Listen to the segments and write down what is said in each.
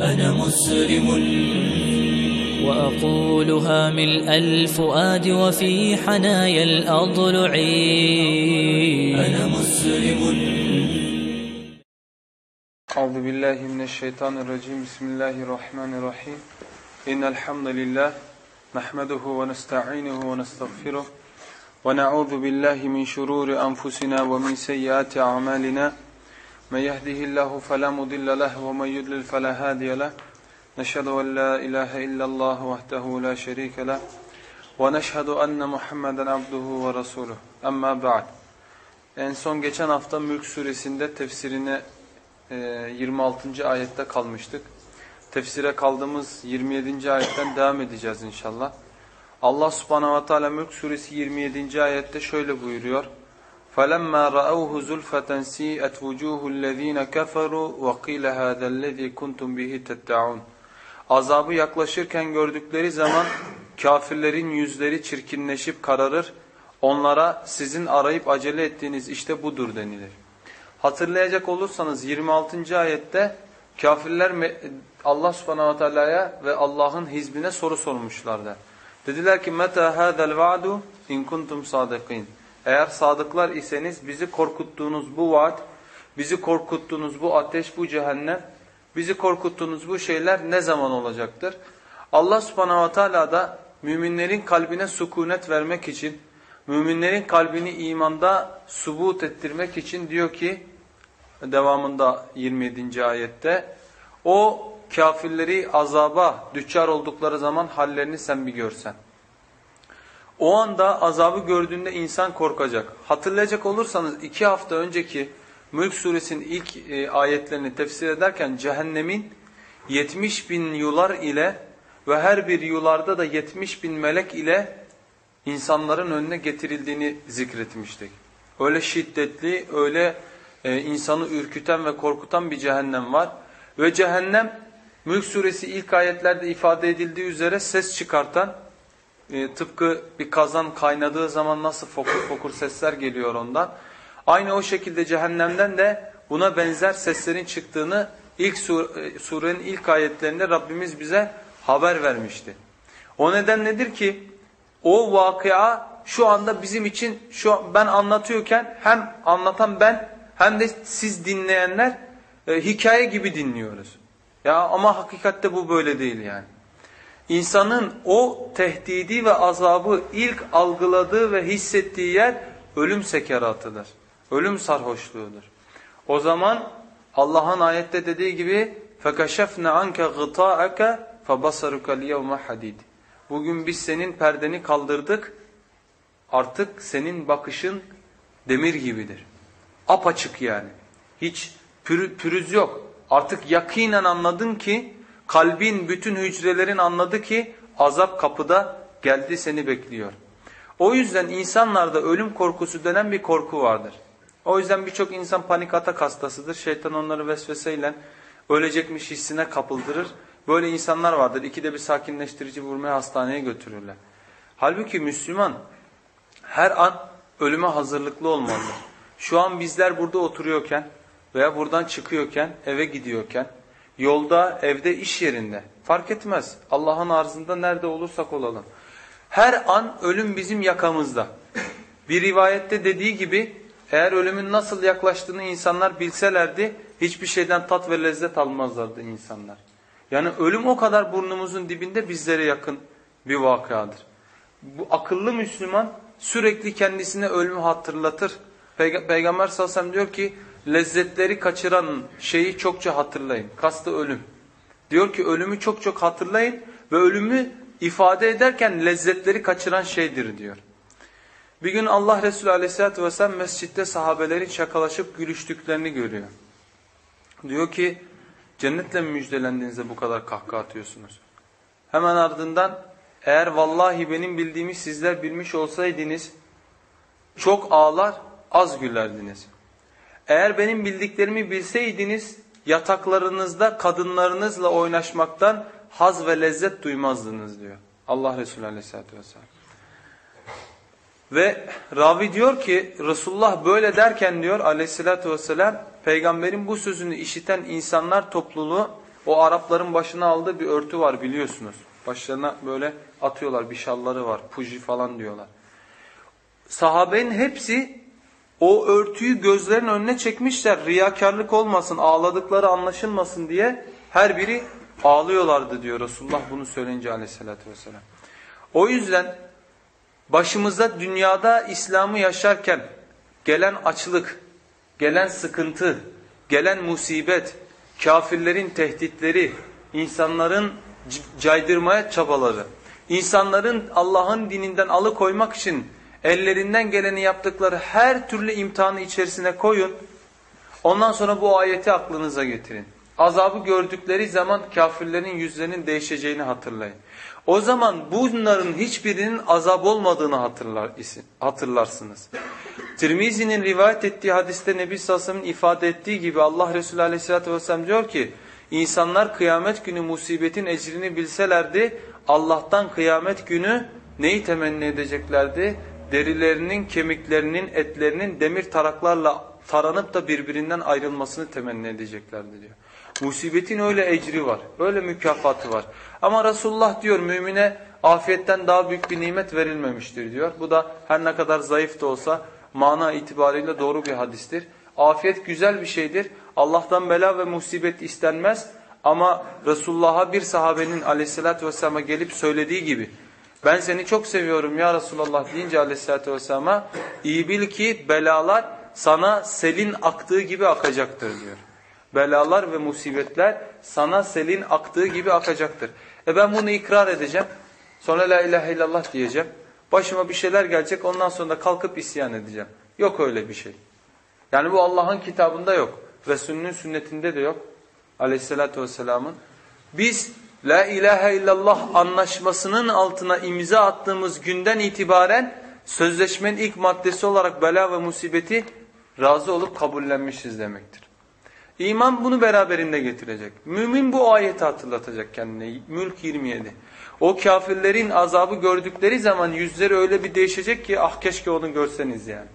أنا مسلم. وأقولها ملء الفؤاد وفي حنايا الأضلع أنا مسلم. أعوذ بالله من الشيطان الرجيم. بسم الله الرحمن الرحيم. إن الحمد لله نحمده ونستعينه ونستغفره ونعوذ بالله من شرور أنفسنا ومن سيئات أعمالنا. من يهده الله فلا مضل له ومن يضلل فلا هادي له نشهد أن لا إله إلا الله وحده لا شريك له ونشهد أن محمدا عبده ورسوله أما بعد En son geçen hafta Mülk suresinde tefsirine e, 26. ayette kalmıştık. Tefsire kaldığımız 27. ayetten devam edeceğiz inşallah. Allah subhanahu wa ta'ala Mülk suresi 27. ayette şöyle buyuruyor. فَلَمَّا رَأَوْهُ زُلْفَةً سِيئَتْ وُجُوهُ الَّذ۪ينَ كَفَرُوا وَقِيلَ هَذَا الَّذ۪ي كُنْتُمْ بِهِ تَدَّعُونَ Azabı yaklaşırken gördükleri zaman kafirlerin yüzleri çirkinleşip kararır. Onlara sizin arayıp acele ettiğiniz işte budur denilir. Hatırlayacak olursanız 26. ayette kafirler Allah subhanahu ve teala'ya ve Allah'ın hizbine soru sormuşlardı. Dediler ki meta hadal va'du in kuntum sadikin. Eğer sadıklar iseniz bizi korkuttuğunuz bu vaat, bizi korkuttuğunuz bu ateş, bu cehennem, bizi korkuttuğunuz bu şeyler ne zaman olacaktır? Allah subhanahu ve teala da müminlerin kalbine sükunet vermek için, müminlerin kalbini imanda subut ettirmek için diyor ki, devamında 27. ayette, o kafirleri azaba düçar oldukları zaman hallerini sen bir görsen. O anda azabı gördüğünde insan korkacak. Hatırlayacak olursanız iki hafta önceki Mülk suresinin ilk e, ayetlerini tefsir ederken cehennemin 70 bin yular ile ve her bir yularda da 70 bin melek ile insanların önüne getirildiğini zikretmiştik. Öyle şiddetli, öyle e, insanı ürküten ve korkutan bir cehennem var. Ve cehennem Mülk suresi ilk ayetlerde ifade edildiği üzere ses çıkartan, e, tıpkı bir kazan kaynadığı zaman nasıl fokur fokur sesler geliyor ondan. Aynı o şekilde cehennemden de buna benzer seslerin çıktığını ilk sur surenin ilk ayetlerinde Rabbimiz bize haber vermişti. O neden nedir ki o vakıa şu anda bizim için şu ben anlatıyorken hem anlatan ben hem de siz dinleyenler e, hikaye gibi dinliyoruz. Ya ama hakikatte bu böyle değil yani. İnsanın o tehdidi ve azabı ilk algıladığı ve hissettiği yer ölüm sekeratıdır. Ölüm sarhoşluğudur. O zaman Allah'ın ayette dediği gibi فَكَشَفْنَا عَنْكَ غِطَاءَكَ فَبَصَرُكَ الْيَوْمَ حَدِيدٍ Bugün biz senin perdeni kaldırdık. Artık senin bakışın demir gibidir. Apaçık yani. Hiç pürüz yok. Artık yakinen anladın ki, kalbin bütün hücrelerin anladı ki azap kapıda geldi seni bekliyor. O yüzden insanlarda ölüm korkusu denen bir korku vardır. O yüzden birçok insan panik atak hastasıdır. Şeytan onları vesveseyle ölecekmiş hissine kapıldırır. Böyle insanlar vardır. İkide bir sakinleştirici vurmaya hastaneye götürürler. Halbuki Müslüman her an ölüme hazırlıklı olmalıdır. Şu an bizler burada oturuyorken veya buradan çıkıyorken, eve gidiyorken, yolda, evde, iş yerinde fark etmez. Allah'ın arzında nerede olursak olalım. Her an ölüm bizim yakamızda. Bir rivayette dediği gibi eğer ölümün nasıl yaklaştığını insanlar bilselerdi hiçbir şeyden tat ve lezzet almazlardı insanlar. Yani ölüm o kadar burnumuzun dibinde bizlere yakın bir vakadır. Bu akıllı Müslüman sürekli kendisine ölümü hatırlatır. Peyg Peygamber sallallahu aleyhi ve sellem diyor ki lezzetleri kaçıran şeyi çokça hatırlayın. Kastı ölüm. Diyor ki ölümü çok çok hatırlayın ve ölümü ifade ederken lezzetleri kaçıran şeydir diyor. Bir gün Allah Resulü aleyhissalatü vesselam mescitte sahabelerin şakalaşıp gülüştüklerini görüyor. Diyor ki cennetle müjdelendiğinizde bu kadar kahkaha atıyorsunuz? Hemen ardından eğer vallahi benim bildiğimi sizler bilmiş olsaydınız çok ağlar az gülerdiniz. Eğer benim bildiklerimi bilseydiniz yataklarınızda kadınlarınızla oynaşmaktan haz ve lezzet duymazdınız diyor. Allah Resulü Aleyhisselatü Vesselam. Ve ravi diyor ki Resulullah böyle derken diyor Aleyhisselatü Vesselam peygamberin bu sözünü işiten insanlar topluluğu O Arapların başına aldığı bir örtü var biliyorsunuz. Başlarına böyle atıyorlar bir şalları var. Puji falan diyorlar. Sahabenin hepsi o örtüyü gözlerin önüne çekmişler. Riyakarlık olmasın, ağladıkları anlaşılmasın diye her biri ağlıyorlardı diyor Resulullah bunu söyleyince aleyhissalatü vesselam. O yüzden başımıza dünyada İslam'ı yaşarken gelen açlık, gelen sıkıntı, gelen musibet, kafirlerin tehditleri, insanların caydırmaya çabaları, insanların Allah'ın dininden alıkoymak için ellerinden geleni yaptıkları her türlü imtihanı içerisine koyun. Ondan sonra bu ayeti aklınıza getirin. Azabı gördükleri zaman kafirlerin yüzlerinin değişeceğini hatırlayın. O zaman bunların hiçbirinin azap olmadığını hatırlar, hatırlarsınız. Tirmizi'nin rivayet ettiği hadiste Nebi Sassam'ın ifade ettiği gibi Allah Resulü Aleyhisselatü Vesselam diyor ki insanlar kıyamet günü musibetin ecrini bilselerdi Allah'tan kıyamet günü neyi temenni edeceklerdi? Derilerinin, kemiklerinin, etlerinin demir taraklarla taranıp da birbirinden ayrılmasını temenni edeceklerdi diyor. Musibetin öyle ecri var, öyle mükafatı var. Ama Resulullah diyor mümine afiyetten daha büyük bir nimet verilmemiştir diyor. Bu da her ne kadar zayıf da olsa mana itibariyle doğru bir hadistir. Afiyet güzel bir şeydir. Allah'tan bela ve musibet istenmez. Ama Resulullah'a bir sahabenin aleyhissalatü vesselam'a gelip söylediği gibi ben seni çok seviyorum ya Resulullah deyince aleyhissalatü vesselam'a iyi bil ki belalar sana selin aktığı gibi akacaktır diyor. Belalar ve musibetler sana selin aktığı gibi akacaktır. E ben bunu ikrar edeceğim. Sonra la ilahe illallah diyeceğim. Başıma bir şeyler gelecek ondan sonra da kalkıp isyan edeceğim. Yok öyle bir şey. Yani bu Allah'ın kitabında yok. Resulünün sünnetinde de yok. Aleyhissalatü vesselamın. Biz la ilahe illallah anlaşmasının altına imza attığımız günden itibaren sözleşmenin ilk maddesi olarak bela ve musibeti razı olup kabullenmişiz demektir. İman bunu beraberinde getirecek. Mümin bu ayeti hatırlatacak kendine. Mülk 27. O kafirlerin azabı gördükleri zaman yüzleri öyle bir değişecek ki ah keşke onu görseniz yani.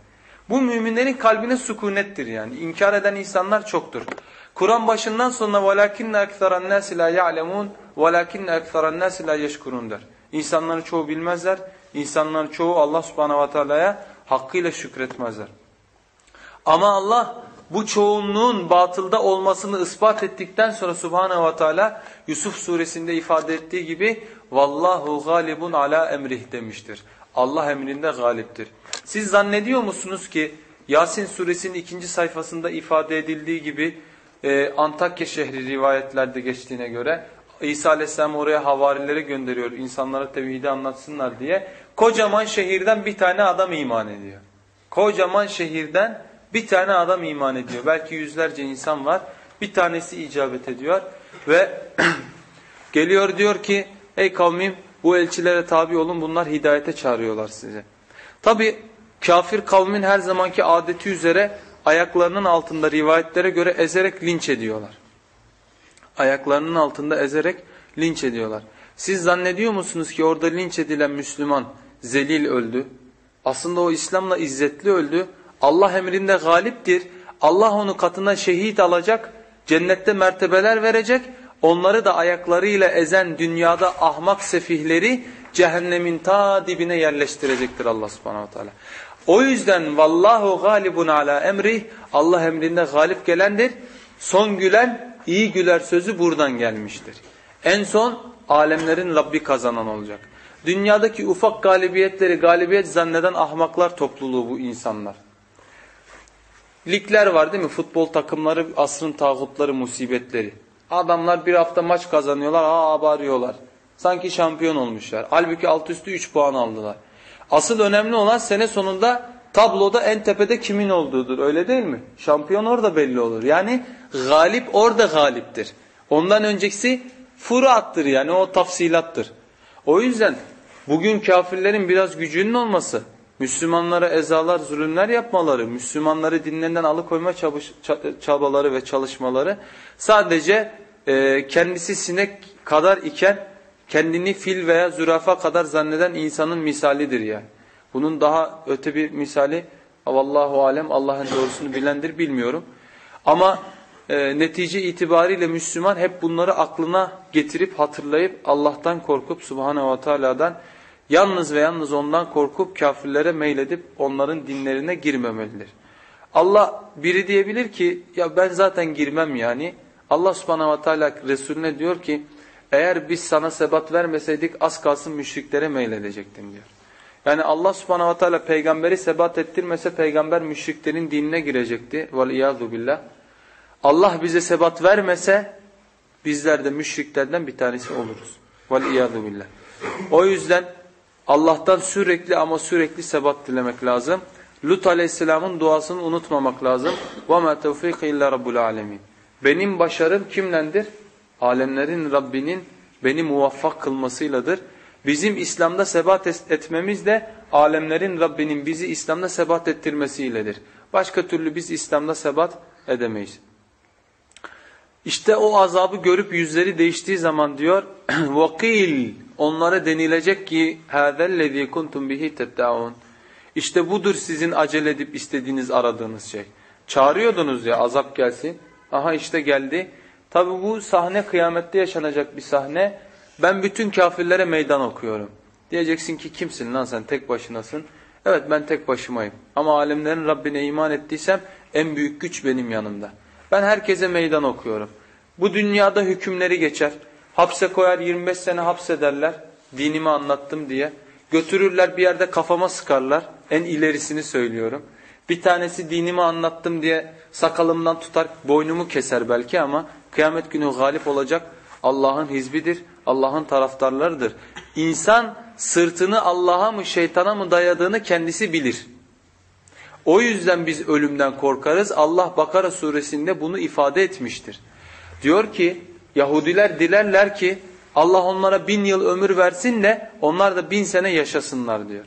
Bu müminlerin kalbine sükunettir yani. İnkar eden insanlar çoktur. Kur'an başından sonra وَلَكِنَّ اَكْثَرَ النَّاسِ لَا يَعْلَمُونَ وَلَكِنَّ اَكْثَرَ النَّاسِ لَا يَشْكُرُونَ der. İnsanların çoğu bilmezler. İnsanların çoğu Allah subhanahu wa ta'ala'ya hakkıyla şükretmezler. Ama Allah bu çoğunluğun batılda olmasını ispat ettikten sonra Subhanahu ve Teala Yusuf suresinde ifade ettiği gibi vallahu galibun ala emrih demiştir. Allah emrinde galiptir. Siz zannediyor musunuz ki Yasin suresinin ikinci sayfasında ifade edildiği gibi e, Antakya şehri rivayetlerde geçtiğine göre İsa aleyhisselam oraya havarileri gönderiyor insanlara tevhidi anlatsınlar diye. Kocaman şehirden bir tane adam iman ediyor. Kocaman şehirden bir tane adam iman ediyor. Belki yüzlerce insan var. Bir tanesi icabet ediyor ve geliyor diyor ki ey kavmim bu elçilere tabi olun bunlar hidayete çağırıyorlar size. Tabi kafir kavmin her zamanki adeti üzere ayaklarının altında rivayetlere göre ezerek linç ediyorlar. Ayaklarının altında ezerek linç ediyorlar. Siz zannediyor musunuz ki orada linç edilen Müslüman zelil öldü? Aslında o İslam'la izzetli öldü. Allah emrinde galiptir. Allah onu katına şehit alacak, cennette mertebeler verecek. Onları da ayaklarıyla ezen dünyada ahmak sefihleri cehennemin ta dibine yerleştirecektir Allah subhanahu teala. O yüzden vallahu galibun ala emri Allah emrinde galip gelendir. Son gülen iyi güler sözü buradan gelmiştir. En son alemlerin Rabbi kazanan olacak. Dünyadaki ufak galibiyetleri galibiyet zanneden ahmaklar topluluğu bu insanlar. Ligler var değil mi? Futbol takımları asrın tağutları, musibetleri. Adamlar bir hafta maç kazanıyorlar, aa bağırıyorlar. Sanki şampiyon olmuşlar. Halbuki alt üstü 3 puan aldılar. Asıl önemli olan sene sonunda tabloda en tepede kimin olduğudur. Öyle değil mi? Şampiyon orada belli olur. Yani galip orada galiptir. Ondan önceki furattır yani o tafsilattır. O yüzden bugün kafirlerin biraz gücünün olması Müslümanlara ezalar, zulümler yapmaları, Müslümanları dinlerinden alıkoyma çabaları ve çalışmaları sadece e, kendisi sinek kadar iken kendini fil veya zürafa kadar zanneden insanın misalidir yani. Bunun daha öte bir misali vallahu alem Allah'ın doğrusunu bilendir bilmiyorum. Ama e, netice itibariyle Müslüman hep bunları aklına getirip hatırlayıp Allah'tan korkup Subhanahu ve Teala'dan yalnız ve yalnız ondan korkup kafirlere meyledip onların dinlerine girmemelidir. Allah biri diyebilir ki ya ben zaten girmem yani. Allah Subhanahu ve Teala Resulüne diyor ki eğer biz sana sebat vermeseydik az kalsın müşriklere meyledecektin diyor. Yani Allah Subhanahu ve Teala peygamberi sebat ettirmese peygamber müşriklerin dinine girecekti. Vel billah. Allah bize sebat vermese bizler de müşriklerden bir tanesi oluruz. Vel billah. O yüzden Allah'tan sürekli ama sürekli sebat dilemek lazım. Lut aleyhisselamın duasını unutmamak lazım. وَمَا تَوْفِيقِ اِلَّا رَبُّ الْعَالَمِينَ Benim başarım kimlendir? Alemlerin Rabbinin beni muvaffak kılmasıyladır. Bizim İslam'da sebat etmemiz de alemlerin Rabbinin bizi İslam'da sebat ettirmesiyledir. Başka türlü biz İslam'da sebat edemeyiz. İşte o azabı görüp yüzleri değiştiği zaman diyor vakil onlara denilecek ki hazellezî kuntum bihi tettaun. İşte budur sizin acele edip istediğiniz aradığınız şey. Çağırıyordunuz ya azap gelsin. Aha işte geldi. Tabi bu sahne kıyamette yaşanacak bir sahne. Ben bütün kafirlere meydan okuyorum. Diyeceksin ki kimsin lan sen tek başınasın. Evet ben tek başımayım. Ama alemlerin Rabbine iman ettiysem en büyük güç benim yanımda. Ben herkese meydan okuyorum. Bu dünyada hükümleri geçer. Hapse koyar 25 sene hapsederler. Dinimi anlattım diye. Götürürler bir yerde kafama sıkarlar. En ilerisini söylüyorum. Bir tanesi dinimi anlattım diye sakalımdan tutar boynumu keser belki ama kıyamet günü galip olacak Allah'ın hizbidir, Allah'ın taraftarlarıdır. İnsan sırtını Allah'a mı şeytana mı dayadığını kendisi bilir. O yüzden biz ölümden korkarız. Allah Bakara suresinde bunu ifade etmiştir. Diyor ki Yahudiler dilerler ki Allah onlara bin yıl ömür versin de onlar da bin sene yaşasınlar diyor.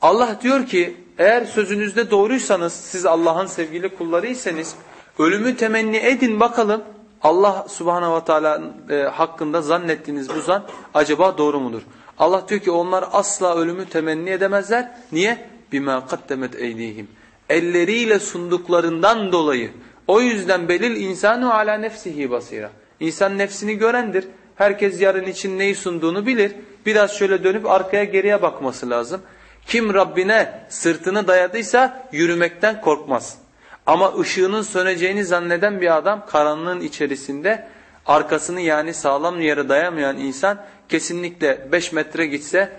Allah diyor ki eğer sözünüzde doğruysanız siz Allah'ın sevgili kullarıysanız ölümü temenni edin bakalım Allah subhanahu ve teala e, hakkında zannettiğiniz bu zan acaba doğru mudur? Allah diyor ki onlar asla ölümü temenni edemezler. Niye? bima kaddemet eydihim. Elleriyle sunduklarından dolayı. O yüzden belil insanu ala nefsihi basira. İnsan nefsini görendir. Herkes yarın için neyi sunduğunu bilir. Biraz şöyle dönüp arkaya geriye bakması lazım. Kim Rabbine sırtını dayadıysa yürümekten korkmaz. Ama ışığının söneceğini zanneden bir adam karanlığın içerisinde arkasını yani sağlam yere dayamayan insan kesinlikle 5 metre gitse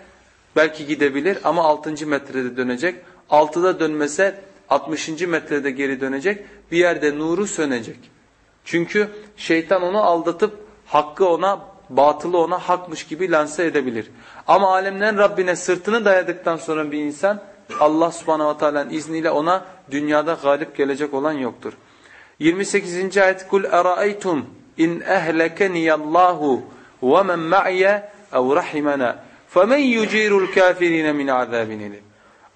belki gidebilir ama 6. metrede dönecek. 6'da dönmese 60. metrede geri dönecek. Bir yerde nuru sönecek. Çünkü şeytan onu aldatıp hakkı ona, batılı ona hakmış gibi lanse edebilir. Ama alemden Rabbine sırtını dayadıktan sonra bir insan Allah subhanahu teala'nın izniyle ona dünyada galip gelecek olan yoktur. 28. ayet kul eraeytum in ehlekeni ve men ma'iye ev rahimena femen yucirul kafirine min azabin elim.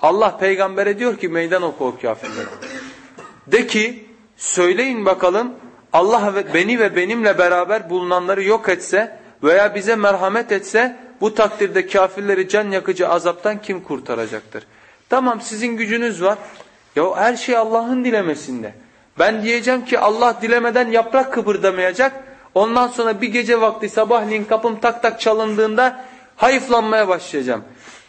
Allah peygambere diyor ki meydan oku o kafirlere. De ki söyleyin bakalım Allah beni ve benimle beraber bulunanları yok etse veya bize merhamet etse bu takdirde kafirleri can yakıcı azaptan kim kurtaracaktır? Tamam sizin gücünüz var. Ya her şey Allah'ın dilemesinde. Ben diyeceğim ki Allah dilemeden yaprak kıpırdamayacak. Ondan sonra bir gece vakti sabahleyin kapım tak tak çalındığında hayıflanmaya başlayacağım.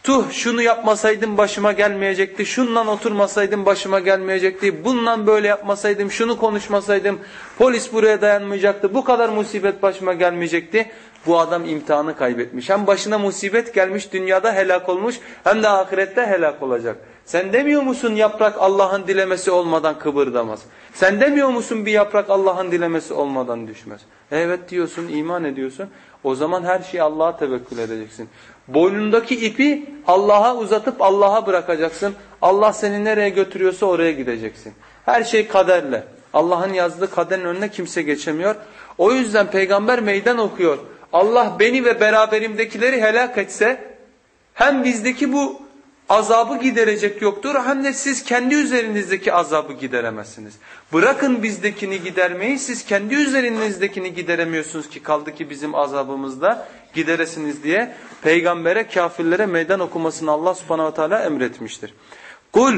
Tuh şunu yapmasaydım başıma gelmeyecekti, şundan oturmasaydım başıma gelmeyecekti, bundan böyle yapmasaydım, şunu konuşmasaydım, polis buraya dayanmayacaktı, bu kadar musibet başıma gelmeyecekti. Bu adam imtihanı kaybetmiş. Hem başına musibet gelmiş, dünyada helak olmuş, hem de ahirette helak olacak. Sen demiyor musun yaprak Allah'ın dilemesi olmadan kıvırdamaz? Sen demiyor musun bir yaprak Allah'ın dilemesi olmadan düşmez? Evet diyorsun, iman ediyorsun. O zaman her şeyi Allah'a tevekkül edeceksin. Boynundaki ipi Allah'a uzatıp Allah'a bırakacaksın. Allah seni nereye götürüyorsa oraya gideceksin. Her şey kaderle. Allah'ın yazdığı kaderin önüne kimse geçemiyor. O yüzden peygamber meydan okuyor. Allah beni ve beraberimdekileri helak etse hem bizdeki bu azabı giderecek yoktur hem de siz kendi üzerinizdeki azabı gideremezsiniz. Bırakın bizdekini gidermeyi siz kendi üzerinizdekini gideremiyorsunuz ki kaldı ki bizim azabımızda gideresiniz diye peygambere kafirlere meydan okumasını Allah subhanahu wa ta'ala emretmiştir. Kul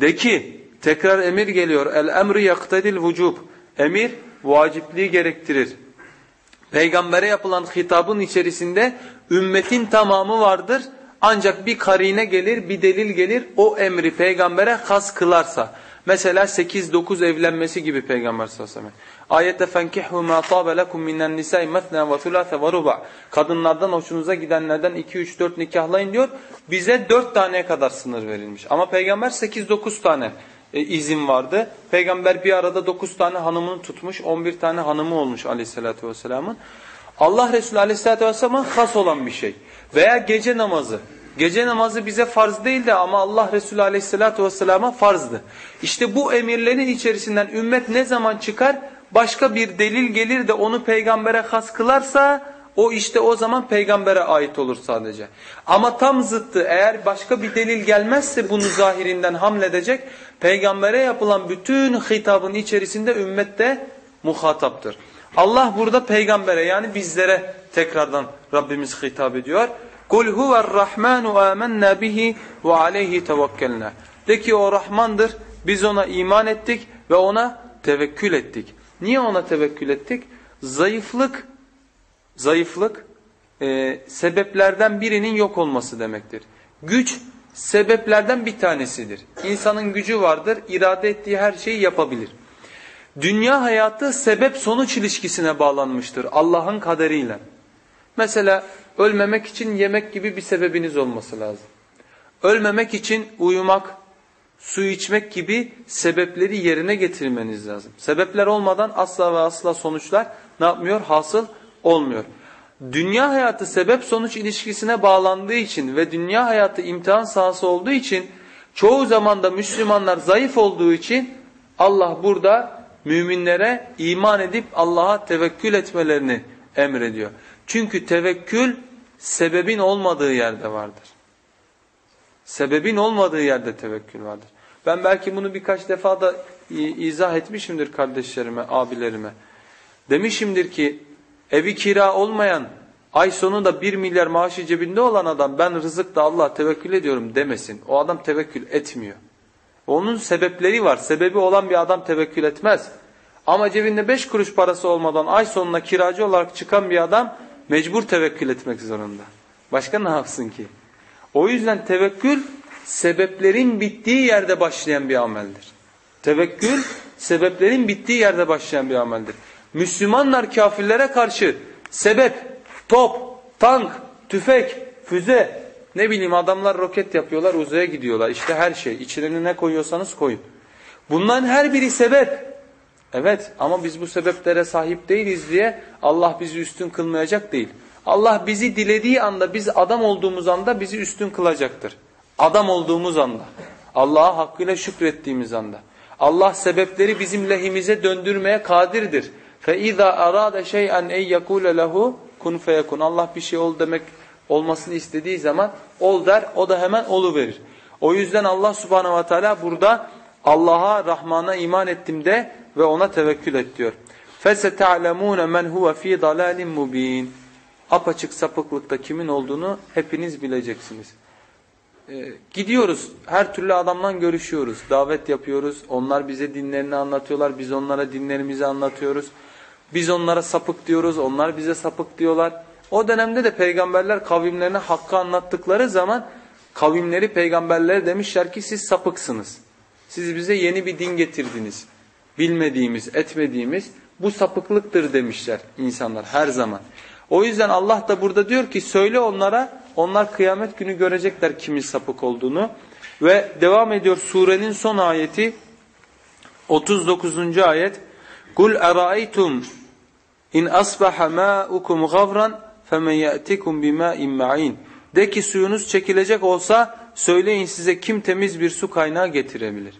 de ki tekrar emir geliyor el emri yaktedil vücub emir vacipliği gerektirir. Peygambere yapılan hitabın içerisinde ümmetin tamamı vardır. Ancak bir karine gelir, bir delil gelir, o emri peygambere has kılarsa. Mesela 8-9 evlenmesi gibi peygamber sallallahu aleyhi ve sellem. Ayette fenkihhu ma tabe lekum minen nisa'i mesna ve sulase ve ruba. Kadınlardan hoşunuza gidenlerden 2-3-4 nikahlayın diyor. Bize 4 taneye kadar sınır verilmiş. Ama peygamber 8-9 tane e, izin vardı. Peygamber bir arada 9 tane hanımını tutmuş, 11 tane hanımı olmuş aleyhissalatü vesselamın. Allah Resulü aleyhissalatü vesselam'a has olan bir şey. Veya gece namazı. Gece namazı bize farz değildi ama Allah Resulü aleyhissalatü vesselama farzdı. İşte bu emirlerin içerisinden ümmet ne zaman çıkar? Başka bir delil gelir de onu peygambere has kılarsa o işte o zaman peygambere ait olur sadece. Ama tam zıttı eğer başka bir delil gelmezse bunu zahirinden hamledecek peygambere yapılan bütün hitabın içerisinde ümmette muhataptır. Allah burada peygambere yani bizlere tekrardan Rabbimiz hitap ediyor. Kul huve'r-Rahmanu amennâ bihi ve aleyhi tevekkelnâ. De ki o Rahmandır. Biz ona iman ettik ve ona tevekkül ettik. Niye ona tevekkül ettik? Zayıflık zayıflık e, sebeplerden birinin yok olması demektir. Güç sebeplerden bir tanesidir. İnsanın gücü vardır, irade ettiği her şeyi yapabilir. Dünya hayatı sebep sonuç ilişkisine bağlanmıştır Allah'ın kaderiyle. Mesela ölmemek için yemek gibi bir sebebiniz olması lazım. Ölmemek için uyumak, su içmek gibi sebepleri yerine getirmeniz lazım. Sebepler olmadan asla ve asla sonuçlar ne yapmıyor? Hasıl olmuyor. Dünya hayatı sebep sonuç ilişkisine bağlandığı için ve dünya hayatı imtihan sahası olduğu için çoğu zaman da Müslümanlar zayıf olduğu için Allah burada müminlere iman edip Allah'a tevekkül etmelerini emrediyor. Çünkü tevekkül sebebin olmadığı yerde vardır. Sebebin olmadığı yerde tevekkül vardır. Ben belki bunu birkaç defa da izah etmişimdir kardeşlerime, abilerime. Demişimdir ki evi kira olmayan, ay sonunda bir milyar maaşı cebinde olan adam ben rızıkta Allah'a tevekkül ediyorum demesin. O adam tevekkül etmiyor. Onun sebepleri var. Sebebi olan bir adam tevekkül etmez. Ama cebinde beş kuruş parası olmadan ay sonuna kiracı olarak çıkan bir adam mecbur tevekkül etmek zorunda. Başka ne yapsın ki? O yüzden tevekkül sebeplerin bittiği yerde başlayan bir ameldir. Tevekkül sebeplerin bittiği yerde başlayan bir ameldir. Müslümanlar kafirlere karşı sebep, top, tank, tüfek, füze, ne bileyim adamlar roket yapıyorlar uzaya gidiyorlar. İşte her şey. İçlerine ne koyuyorsanız koyun. Bunların her biri sebep. Evet ama biz bu sebeplere sahip değiliz diye Allah bizi üstün kılmayacak değil. Allah bizi dilediği anda biz adam olduğumuz anda bizi üstün kılacaktır. Adam olduğumuz anda. Allah'a hakkıyla şükrettiğimiz anda. Allah sebepleri bizim lehimize döndürmeye kadirdir. فَاِذَا أَرَادَ شَيْئًا اَنْ يَقُولَ لَهُ kun feyekun. Allah bir şey ol demek olmasını istediği zaman ol der o da hemen olu verir. O yüzden Allah subhanehu ve teala burada Allah'a, Rahman'a iman ettim de ve ona tevekkül et diyor. فَسَتَعْلَمُونَ مَنْ هُوَ ف۪ي ضَلَالٍ مُب۪ينَ Apaçık sapıklıkta kimin olduğunu hepiniz bileceksiniz. Ee, gidiyoruz, her türlü adamdan görüşüyoruz, davet yapıyoruz. Onlar bize dinlerini anlatıyorlar, biz onlara dinlerimizi anlatıyoruz. Biz onlara sapık diyoruz, onlar bize sapık diyorlar. O dönemde de peygamberler kavimlerine hakkı anlattıkları zaman kavimleri peygamberlere demişler ki siz sapıksınız. Siz bize yeni bir din getirdiniz. Bilmediğimiz, etmediğimiz bu sapıklıktır demişler insanlar her zaman. O yüzden Allah da burada diyor ki söyle onlara onlar kıyamet günü görecekler kimin sapık olduğunu. Ve devam ediyor surenin son ayeti 39. ayet. Kul eraeytum in asbaha ma'ukum gavran femen ya'tikum bima'in ma'in. De ki suyunuz çekilecek olsa söyleyin size kim temiz bir su kaynağı getirebilir.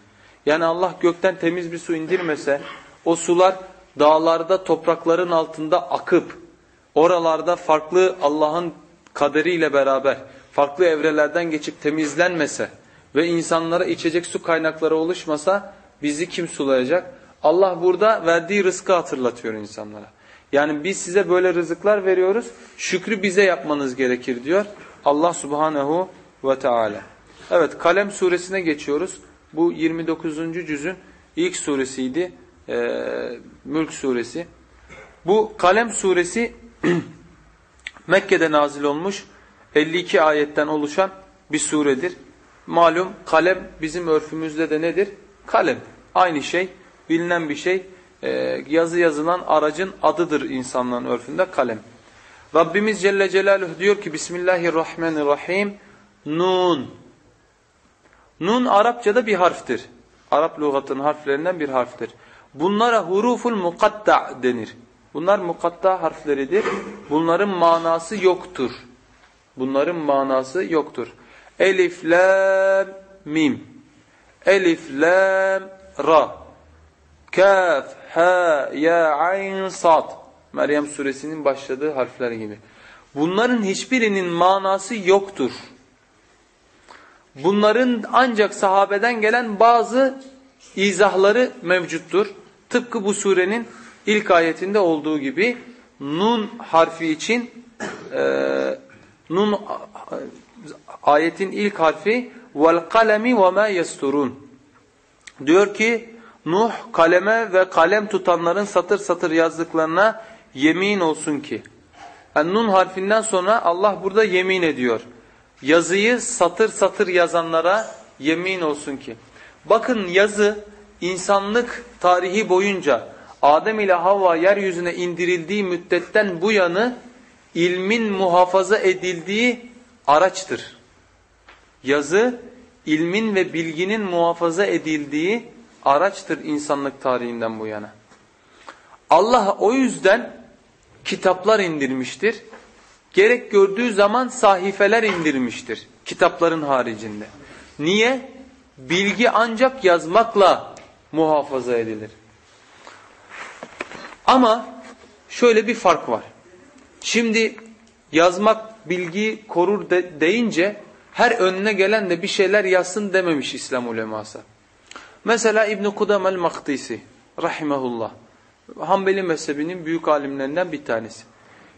Yani Allah gökten temiz bir su indirmese o sular dağlarda toprakların altında akıp oralarda farklı Allah'ın kaderiyle beraber farklı evrelerden geçip temizlenmese ve insanlara içecek su kaynakları oluşmasa bizi kim sulayacak? Allah burada verdiği rızkı hatırlatıyor insanlara. Yani biz size böyle rızıklar veriyoruz. Şükrü bize yapmanız gerekir diyor. Allah subhanehu ve teala. Evet Kalem suresine geçiyoruz. Bu 29. cüzün ilk suresiydi. e, Mülk suresi. Bu Kalem suresi Mekke'de nazil olmuş 52 ayetten oluşan bir suredir. Malum kalem bizim örfümüzde de nedir? Kalem. Aynı şey, bilinen bir şey. E, yazı yazılan aracın adıdır insanların örfünde kalem. Rabbimiz Celle Celaluhu diyor ki Bismillahirrahmanirrahim Nun. Nun Arapçada bir harftir. Arap lügatının harflerinden bir harftir. Bunlara huruful mukatta denir. Bunlar mukatta harfleridir. Bunların manası yoktur. Bunların manası yoktur. Elif, lam, mim. Elif, lam, ra. Kaf, ha, ya, ayn, sad. Meryem suresinin başladığı harfler gibi. Bunların hiçbirinin manası yoktur. Bunların ancak sahabeden gelen bazı izahları mevcuttur. Tıpkı bu surenin ilk ayetinde olduğu gibi nun harfi için e, nun ayetin ilk harfi vel kalemi ve ma yasturun. Diyor ki Nuh kaleme ve kalem tutanların satır satır yazdıklarına yemin olsun ki. Yani nun harfinden sonra Allah burada yemin ediyor. Yazıyı satır satır yazanlara yemin olsun ki. Bakın yazı insanlık tarihi boyunca Adem ile Havva yeryüzüne indirildiği müddetten bu yanı ilmin muhafaza edildiği araçtır. Yazı ilmin ve bilginin muhafaza edildiği araçtır insanlık tarihinden bu yana. Allah o yüzden kitaplar indirmiştir. Gerek gördüğü zaman sahifeler indirmiştir kitapların haricinde. Niye? Bilgi ancak yazmakla muhafaza edilir. Ama şöyle bir fark var. Şimdi yazmak bilgi korur de, deyince her önüne gelen de bir şeyler yazsın dememiş İslam uleması. Mesela İbn-i Kudam el-Maktisi rahimahullah. Hanbeli mezhebinin büyük alimlerinden bir tanesi.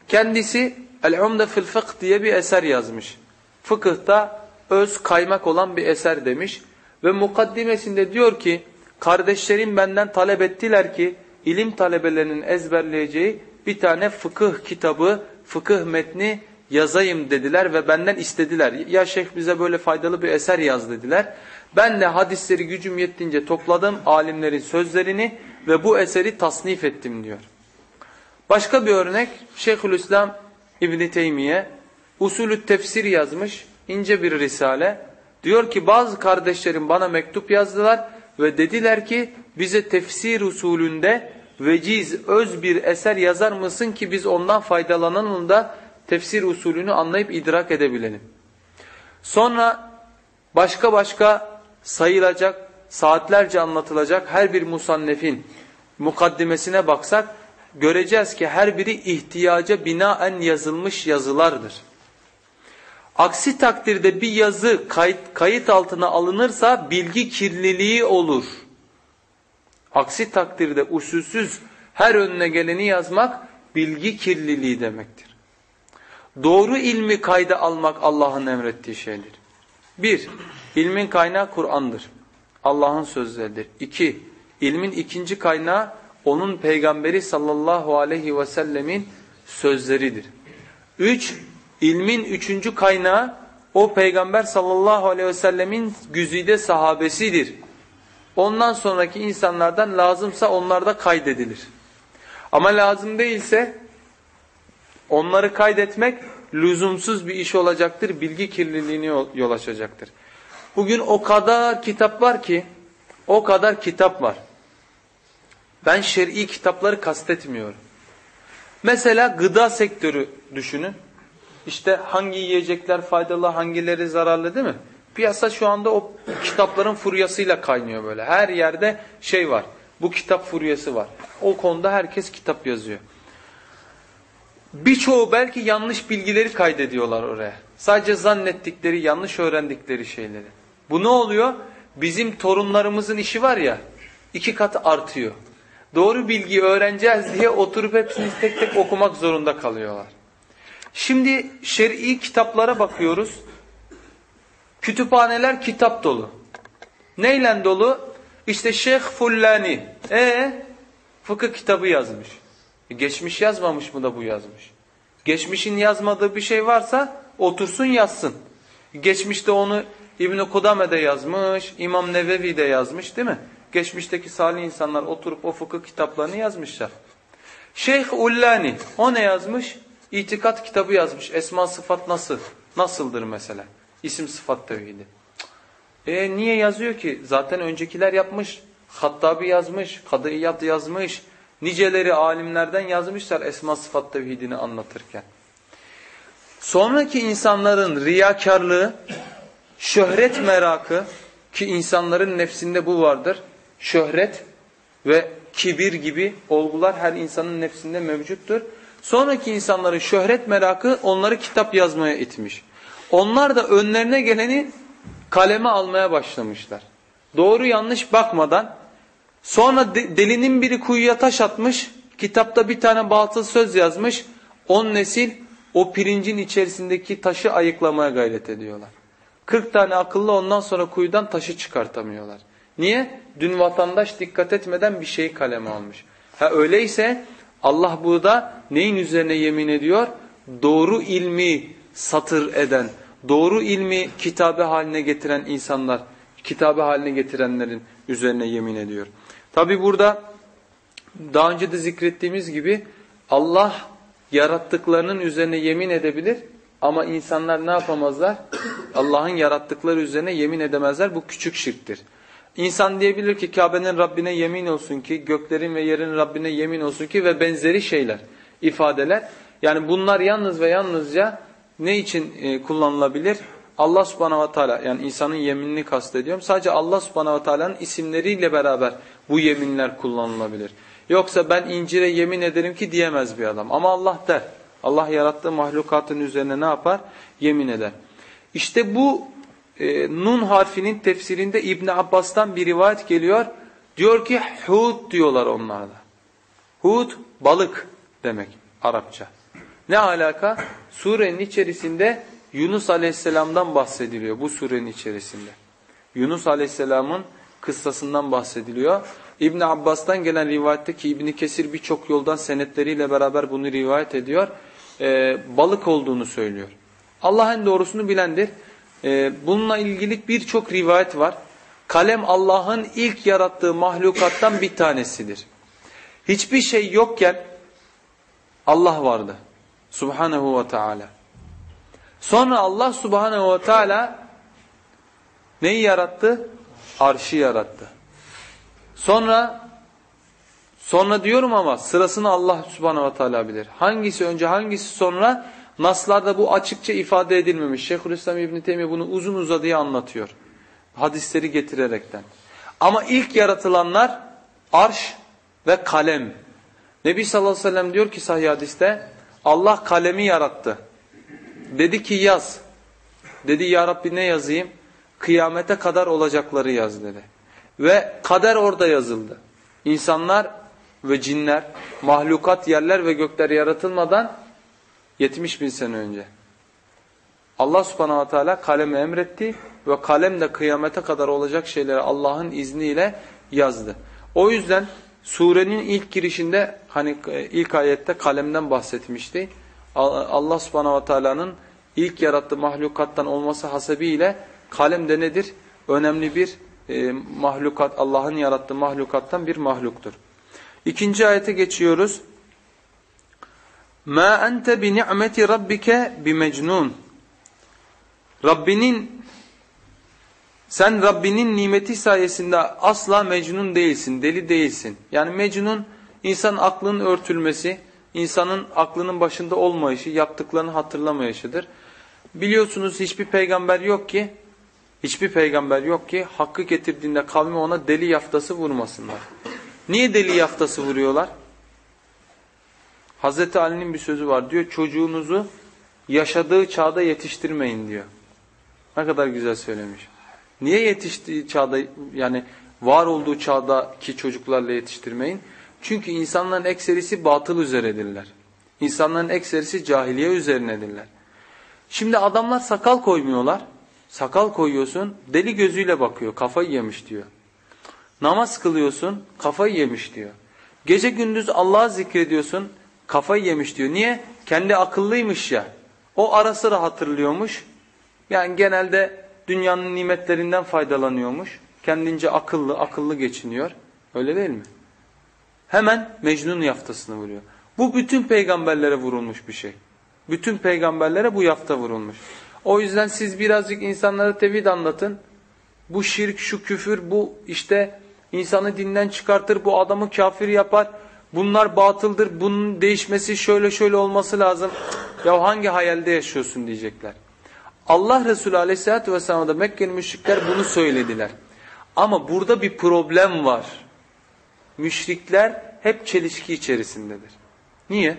Kendisi El-Umde fil Fıkh diye bir eser yazmış. Fıkıhta öz kaymak olan bir eser demiş. Ve mukaddimesinde diyor ki kardeşlerim benden talep ettiler ki ilim talebelerinin ezberleyeceği bir tane fıkıh kitabı, fıkıh metni yazayım dediler ve benden istediler. Ya şeyh bize böyle faydalı bir eser yaz dediler. Ben de hadisleri gücüm yettiğince topladım alimlerin sözlerini ve bu eseri tasnif ettim diyor. Başka bir örnek Şeyhülislam İbn Teymiye usulü tefsir yazmış ince bir risale. Diyor ki bazı kardeşlerim bana mektup yazdılar ve dediler ki bize tefsir usulünde veciz öz bir eser yazar mısın ki biz ondan faydalanalım da tefsir usulünü anlayıp idrak edebilelim. Sonra başka başka sayılacak, saatlerce anlatılacak her bir musannefin mukaddimesine baksak göreceğiz ki her biri ihtiyaca binaen yazılmış yazılardır. Aksi takdirde bir yazı kayıt, kayıt altına alınırsa bilgi kirliliği olur. Aksi takdirde usulsüz her önüne geleni yazmak bilgi kirliliği demektir. Doğru ilmi kayda almak Allah'ın emrettiği şeydir. Bir, ilmin kaynağı Kur'an'dır. Allah'ın sözleridir. İki, ilmin ikinci kaynağı onun peygamberi sallallahu aleyhi ve sellemin sözleridir. Üç, ilmin üçüncü kaynağı o peygamber sallallahu aleyhi ve sellemin güzide sahabesidir. Ondan sonraki insanlardan lazımsa onlarda kaydedilir. Ama lazım değilse onları kaydetmek lüzumsuz bir iş olacaktır. Bilgi kirliliğini yol açacaktır. Bugün o kadar kitap var ki o kadar kitap var. Ben şer'i kitapları kastetmiyorum. Mesela gıda sektörü düşünün. İşte hangi yiyecekler faydalı, hangileri zararlı değil mi? Piyasa şu anda o kitapların furyasıyla kaynıyor böyle. Her yerde şey var. Bu kitap furyası var. O konuda herkes kitap yazıyor. Birçoğu belki yanlış bilgileri kaydediyorlar oraya. Sadece zannettikleri, yanlış öğrendikleri şeyleri. Bu ne oluyor? Bizim torunlarımızın işi var ya, iki kat artıyor. Doğru bilgiyi öğreneceğiz diye oturup hepsini tek tek okumak zorunda kalıyorlar. Şimdi şer'i kitaplara bakıyoruz. Kütüphaneler kitap dolu. Neyle dolu? İşte Şeyh Fullani. E Fıkıh kitabı yazmış. E geçmiş yazmamış mı da bu yazmış? Geçmişin yazmadığı bir şey varsa otursun yazsın. Geçmişte onu İbn-i Kudame de yazmış, İmam Nevevi de yazmış değil mi? Geçmişteki salih insanlar oturup o fıkıh kitaplarını yazmışlar. Şeyh Ullani o ne yazmış? İtikat kitabı yazmış. Esma sıfat nasıl? Nasıldır mesela? İsim sıfat tevhidi. E niye yazıyor ki? Zaten öncekiler yapmış. Hattabi yazmış, Kadıyat yazmış. Niceleri alimlerden yazmışlar esma sıfat tevhidini anlatırken. Sonraki insanların riyakarlığı, şöhret merakı ki insanların nefsinde bu vardır. Şöhret ve kibir gibi olgular her insanın nefsinde mevcuttur. Sonraki insanların şöhret merakı onları kitap yazmaya itmiş. Onlar da önlerine geleni kaleme almaya başlamışlar. Doğru yanlış bakmadan sonra delinin biri kuyuya taş atmış, kitapta bir tane batıl söz yazmış. On nesil o pirincin içerisindeki taşı ayıklamaya gayret ediyorlar. 40 tane akıllı ondan sonra kuyudan taşı çıkartamıyorlar. Niye? Dün vatandaş dikkat etmeden bir şeyi kaleme almış. Ha öyleyse Allah burada neyin üzerine yemin ediyor? Doğru ilmi satır eden, doğru ilmi kitabe haline getiren insanlar, kitabe haline getirenlerin üzerine yemin ediyor. Tabi burada daha önce de zikrettiğimiz gibi Allah yarattıklarının üzerine yemin edebilir ama insanlar ne yapamazlar? Allah'ın yarattıkları üzerine yemin edemezler. Bu küçük şirktir. İnsan diyebilir ki Kabe'nin Rabbine yemin olsun ki, göklerin ve yerin Rabbine yemin olsun ki ve benzeri şeyler, ifadeler. Yani bunlar yalnız ve yalnızca ne için e, kullanılabilir? Allah subhanahu ve teala yani insanın yeminini kastediyorum. Sadece Allah subhanahu ve teala'nın isimleriyle beraber bu yeminler kullanılabilir. Yoksa ben incire yemin ederim ki diyemez bir adam. Ama Allah der. Allah yarattığı mahlukatın üzerine ne yapar? Yemin eder. İşte bu e, nun harfinin tefsirinde İbn Abbas'tan bir rivayet geliyor. Diyor ki hud diyorlar onlarda. Hud balık demek Arapça. Ne alaka? Surenin içerisinde Yunus Aleyhisselam'dan bahsediliyor bu surenin içerisinde. Yunus Aleyhisselam'ın kıssasından bahsediliyor. İbn Abbas'tan gelen rivayette ki İbn Kesir birçok yoldan senetleriyle beraber bunu rivayet ediyor. Ee, balık olduğunu söylüyor. Allah en doğrusunu bilendir. Ee, bununla ilgili birçok rivayet var. Kalem Allah'ın ilk yarattığı mahlukattan bir tanesidir. Hiçbir şey yokken Allah vardı. Subhanahu ve Teala. Sonra Allah Subhanahu ve Teala neyi yarattı? Arşı yarattı. Sonra sonra diyorum ama sırasını Allah Subhanahu ve Teala bilir. Hangisi önce hangisi sonra naslarda bu açıkça ifade edilmemiş. Şeyhülislam İbn Teymiye bunu uzun uzadıya anlatıyor. Hadisleri getirerekten. Ama ilk yaratılanlar arş ve kalem. Nebi sallallahu aleyhi ve sellem diyor ki sahih hadiste Allah kalemi yarattı. Dedi ki yaz. Dedi ya Rabbi ne yazayım? Kıyamete kadar olacakları yaz dedi. Ve kader orada yazıldı. İnsanlar ve cinler, mahlukat yerler ve gökler yaratılmadan 70 bin sene önce. Allah subhanahu wa ta'ala kaleme emretti ve kalem de kıyamete kadar olacak şeyleri Allah'ın izniyle yazdı. O yüzden surenin ilk girişinde hani e, ilk ayette kalemden bahsetmişti. Allah subhanahu wa ta'ala'nın ilk yarattığı mahlukattan olması hasebiyle kalem de nedir? Önemli bir e, mahlukat, Allah'ın yarattığı mahlukattan bir mahluktur. İkinci ayete geçiyoruz. Bi ni'meti rabbike bi mecnun. Rabbinin sen Rabbinin nimeti sayesinde asla mecnun değilsin, deli değilsin. Yani mecnun insan aklının örtülmesi, insanın aklının başında olmayışı, yaptıklarını hatırlamayışıdır. Biliyorsunuz hiçbir peygamber yok ki, hiçbir peygamber yok ki hakkı getirdiğinde kavmi ona deli yaftası vurmasınlar. Niye deli yaftası vuruyorlar? Hazreti Ali'nin bir sözü var diyor çocuğunuzu yaşadığı çağda yetiştirmeyin diyor. Ne kadar güzel söylemiş. Niye yetiştiği çağda yani var olduğu çağdaki çocuklarla yetiştirmeyin? Çünkü insanların ekserisi batıl üzeredirler. İnsanların ekserisi cahiliye üzerinedirler. Şimdi adamlar sakal koymuyorlar. Sakal koyuyorsun deli gözüyle bakıyor kafayı yemiş diyor. Namaz kılıyorsun kafayı yemiş diyor. Gece gündüz Allah'ı zikrediyorsun. Kafayı yemiş diyor. Niye? Kendi akıllıymış ya. O ara sıra hatırlıyormuş. Yani genelde dünyanın nimetlerinden faydalanıyormuş. Kendince akıllı, akıllı geçiniyor. Öyle değil mi? Hemen Mecnun yaftasını vuruyor. Bu bütün peygamberlere vurulmuş bir şey. Bütün peygamberlere bu yafta vurulmuş. O yüzden siz birazcık insanlara tevhid anlatın. Bu şirk, şu küfür, bu işte insanı dinden çıkartır, bu adamı kafir yapar. Bunlar batıldır, bunun değişmesi şöyle şöyle olması lazım. Ya hangi hayalde yaşıyorsun diyecekler. Allah Resulü aleyhissalatü vesselam'a da Mekkeli müşrikler bunu söylediler. Ama burada bir problem var. Müşrikler hep çelişki içerisindedir. Niye?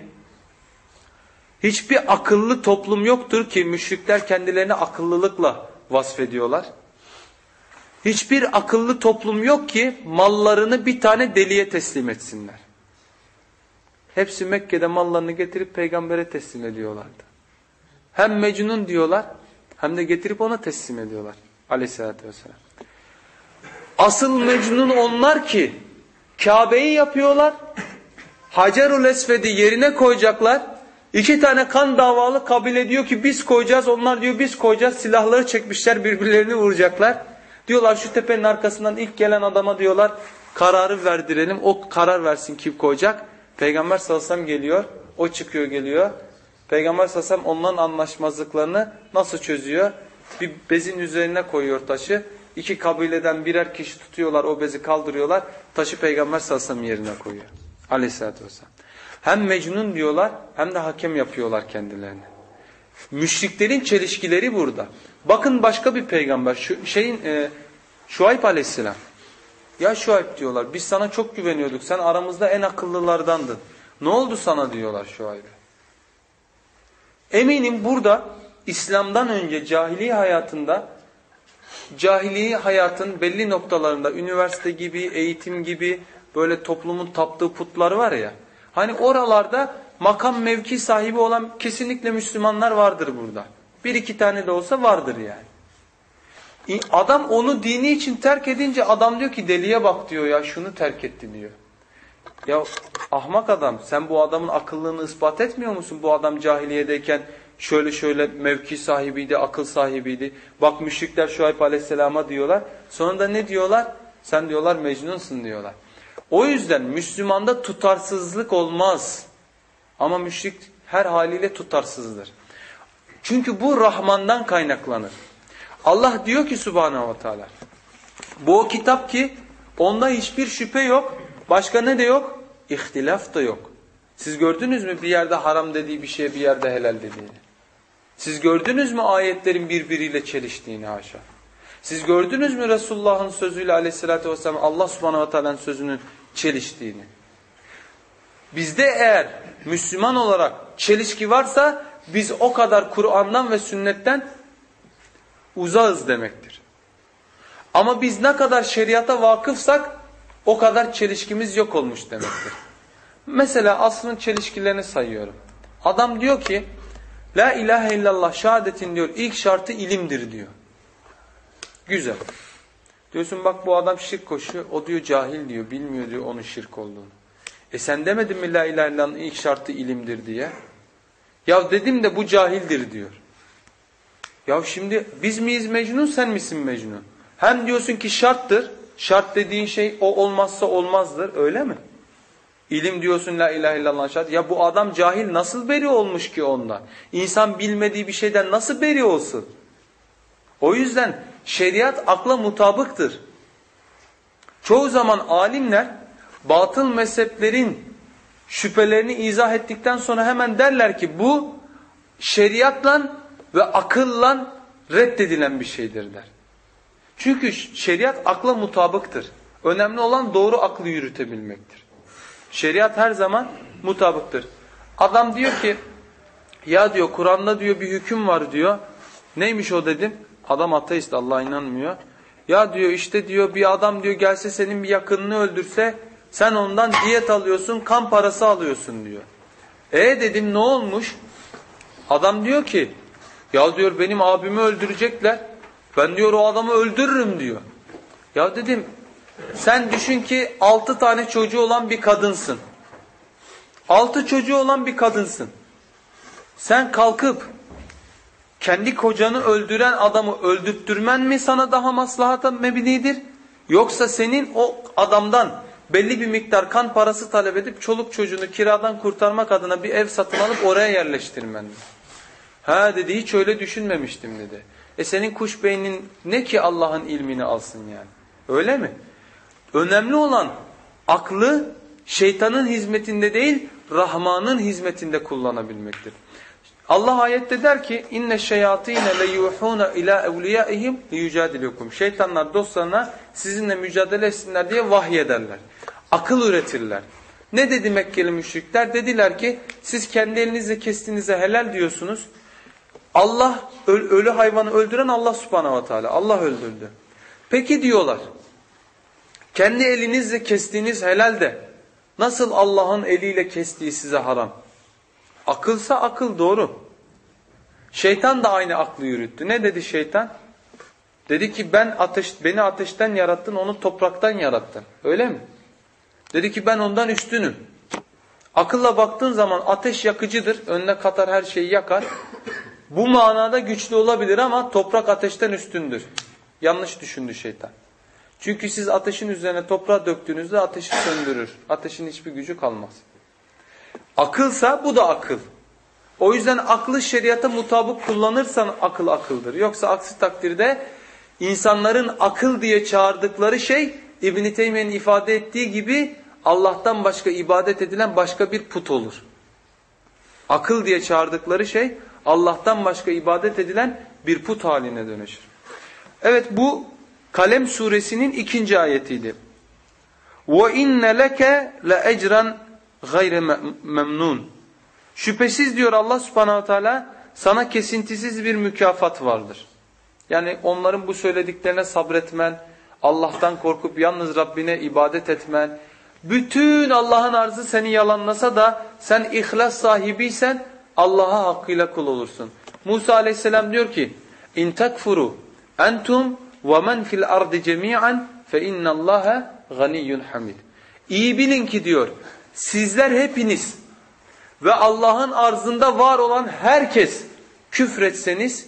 Hiçbir akıllı toplum yoktur ki müşrikler kendilerini akıllılıkla vasfediyorlar. Hiçbir akıllı toplum yok ki mallarını bir tane deliye teslim etsinler. Hepsi Mekke'de mallarını getirip peygambere teslim ediyorlardı. Hem Mecnun diyorlar hem de getirip ona teslim ediyorlar aleyhissalatü vesselam. Asıl Mecnun onlar ki Kabe'yi yapıyorlar. Hacerul Esved'i yerine koyacaklar. İki tane kan davalı kabile diyor ki biz koyacağız. Onlar diyor biz koyacağız. Silahları çekmişler birbirlerini vuracaklar. Diyorlar şu tepenin arkasından ilk gelen adama diyorlar kararı verdirelim. O karar versin kim koyacak. Peygamber sallallahu geliyor. O çıkıyor geliyor. Peygamber sallallahu aleyhi ve onların anlaşmazlıklarını nasıl çözüyor? Bir bezin üzerine koyuyor taşı. İki kabileden birer kişi tutuyorlar o bezi kaldırıyorlar. Taşı Peygamber sallallahu yerine koyuyor. Aleyhisselatü vesselam. Hem mecnun diyorlar hem de hakem yapıyorlar kendilerini. Müşriklerin çelişkileri burada. Bakın başka bir peygamber şu şeyin e, Şuayb aleyhisselam. Ya Şuayb diyorlar biz sana çok güveniyorduk. Sen aramızda en akıllılardandın. Ne oldu sana diyorlar Şuayb'e. Eminim burada İslam'dan önce cahiliye hayatında cahiliye hayatın belli noktalarında üniversite gibi, eğitim gibi böyle toplumun taptığı putlar var ya. Hani oralarda makam mevki sahibi olan kesinlikle Müslümanlar vardır burada. Bir iki tane de olsa vardır yani. Adam onu dini için terk edince adam diyor ki deliye bak diyor ya şunu terk etti diyor. Ya ahmak adam sen bu adamın akıllığını ispat etmiyor musun? Bu adam cahiliyedeyken şöyle şöyle mevki sahibiydi, akıl sahibiydi. Bak müşrikler Şuayb aleyhisselama diyorlar. Sonra da ne diyorlar? Sen diyorlar mecnunsun diyorlar. O yüzden Müslümanda tutarsızlık olmaz. Ama müşrik her haliyle tutarsızdır. Çünkü bu Rahman'dan kaynaklanır. Allah diyor ki Subhanahu ve Teala bu o kitap ki onda hiçbir şüphe yok. Başka ne de yok? İhtilaf da yok. Siz gördünüz mü bir yerde haram dediği bir şeye bir yerde helal dediğini? Siz gördünüz mü ayetlerin birbiriyle çeliştiğini haşa? Siz gördünüz mü Resulullah'ın sözüyle aleyhissalatü vesselam Allah subhanahu ve teala'nın sözünün çeliştiğini? Bizde eğer Müslüman olarak çelişki varsa biz o kadar Kur'an'dan ve sünnetten uzağız demektir. Ama biz ne kadar şeriata vakıfsak o kadar çelişkimiz yok olmuş demektir. Mesela aslın çelişkilerini sayıyorum. Adam diyor ki La ilahe illallah şehadetin diyor ilk şartı ilimdir diyor. Güzel. Diyorsun bak bu adam şirk koşuyor. O diyor cahil diyor. Bilmiyor diyor onun şirk olduğunu. E sen demedin mi la ilahe illallah'ın ilk şartı ilimdir diye? Ya dedim de bu cahildir diyor. Ya şimdi biz miyiz Mecnun sen misin Mecnun? Hem diyorsun ki şarttır. Şart dediğin şey o olmazsa olmazdır. Öyle mi? İlim diyorsun la ilahe illallah şart. Ya bu adam cahil nasıl beri olmuş ki ondan? İnsan bilmediği bir şeyden nasıl beri olsun? O yüzden şeriat akla mutabıktır. Çoğu zaman alimler batıl mezheplerin şüphelerini izah ettikten sonra hemen derler ki bu şeriatla ve akılla reddedilen bir şeydir der. Çünkü şeriat akla mutabıktır. Önemli olan doğru aklı yürütebilmektir. Şeriat her zaman mutabıktır. Adam diyor ki ya diyor Kur'an'da diyor bir hüküm var diyor. Neymiş o dedim. Adam ateist Allah'a inanmıyor. Ya diyor işte diyor bir adam diyor gelse senin bir yakınını öldürse sen ondan diyet alıyorsun kan parası alıyorsun diyor. E dedim ne olmuş? Adam diyor ki ya diyor benim abimi öldürecekler. Ben diyor o adamı öldürürüm diyor. Ya dedim Sen düşün ki altı tane çocuğu olan bir kadınsın. Altı çocuğu olan bir kadınsın. Sen kalkıp kendi kocanı öldüren adamı öldürtürmen mi sana daha maslahata mebnidir? Yoksa senin o adamdan belli bir miktar kan parası talep edip çoluk çocuğunu kiradan kurtarmak adına bir ev satın alıp oraya yerleştirmen mi? Ha dedi hiç öyle düşünmemiştim dedi. E senin kuş beynin ne ki Allah'ın ilmini alsın yani? Öyle mi? Önemli olan aklı şeytanın hizmetinde değil Rahman'ın hizmetinde kullanabilmektir. Allah ayette der ki inne şeyatine le yuhuna ila evliyaihim liyucadilukum. Şeytanlar dostlarına sizinle mücadele etsinler diye vahyederler. Akıl üretirler. Ne dedi Mekkeli müşrikler? Dediler ki siz kendi elinizle kestiğinize helal diyorsunuz. Allah ölü hayvanı öldüren Allah subhanahu ve teala. Allah öldürdü. Peki diyorlar. Kendi elinizle kestiğiniz helal de nasıl Allah'ın eliyle kestiği size haram? Akılsa akıl doğru. Şeytan da aynı aklı yürüttü. Ne dedi şeytan? Dedi ki ben ateş, beni ateşten yarattın, onu topraktan yarattın. Öyle mi? Dedi ki ben ondan üstünüm. Akılla baktığın zaman ateş yakıcıdır. Önüne katar her şeyi yakar. Bu manada güçlü olabilir ama toprak ateşten üstündür. Yanlış düşündü şeytan. Çünkü siz ateşin üzerine toprağı döktüğünüzde ateşi söndürür. Ateşin hiçbir gücü kalmaz. Akılsa bu da akıl. O yüzden aklı şeriata mutabık kullanırsan akıl akıldır. Yoksa aksi takdirde insanların akıl diye çağırdıkları şey İbn-i Teymiye'nin ifade ettiği gibi Allah'tan başka ibadet edilen başka bir put olur. Akıl diye çağırdıkları şey Allah'tan başka ibadet edilen bir put haline dönüşür. Evet bu Kalem suresinin ikinci ayetiydi. وَاِنَّ لَكَ لَاَجْرًا غَيْرَ memnun. Şüphesiz diyor Allah subhanahu teala sana kesintisiz bir mükafat vardır. Yani onların bu söylediklerine sabretmen, Allah'tan korkup yalnız Rabbine ibadet etmen, bütün Allah'ın arzı seni yalanlasa da sen ihlas sahibiysen Allah'a hakkıyla kul olursun. Musa aleyhisselam diyor ki in takfuru entum وَمَنْ فِي الْأَرْضِ جَمِيعًا فَاِنَّ اللّٰهَ غَنِيٌّ حَمِيدٌ İyi bilin ki diyor sizler hepiniz ve Allah'ın arzında var olan herkes küfretseniz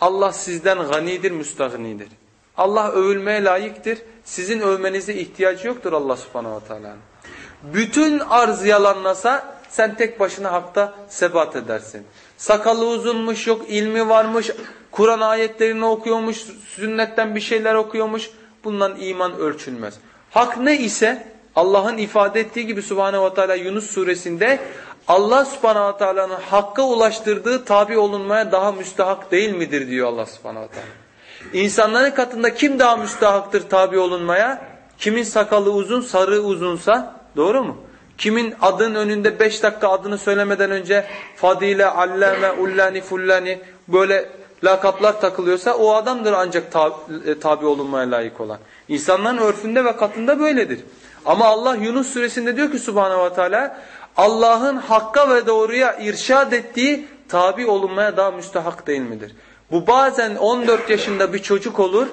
Allah sizden ganidir, müstahnidir. Allah övülmeye layıktır. Sizin övmenize ihtiyacı yoktur Allah subhanahu wa ta'ala. Bütün arz yalanlasa sen tek başına hakta sebat edersin. Sakalı uzunmuş yok, ilmi varmış, Kur'an ayetlerini okuyormuş, sünnetten bir şeyler okuyormuş. Bundan iman ölçülmez. Hak ne ise Allah'ın ifade ettiği gibi Subhanahu ve Teala Yunus suresinde Allah Subhanahu Teala'nın hakka ulaştırdığı tabi olunmaya daha müstahak değil midir diyor Allah Subhanahu Teala. İnsanların katında kim daha müstahaktır tabi olunmaya? Kimin sakalı uzun, sarığı uzunsa doğru mu? Kimin adın önünde beş dakika adını söylemeden önce Fadile, Allame, Ullani, Fullani böyle lakaplar takılıyorsa o adamdır ancak tabi, e, tabi olunmaya layık olan. İnsanların örfünde ve katında böyledir. Ama Allah Yunus suresinde diyor ki Subhanahu ve Teala Allah'ın hakka ve doğruya irşad ettiği tabi olunmaya daha müstahak değil midir? Bu bazen 14 yaşında bir çocuk olur,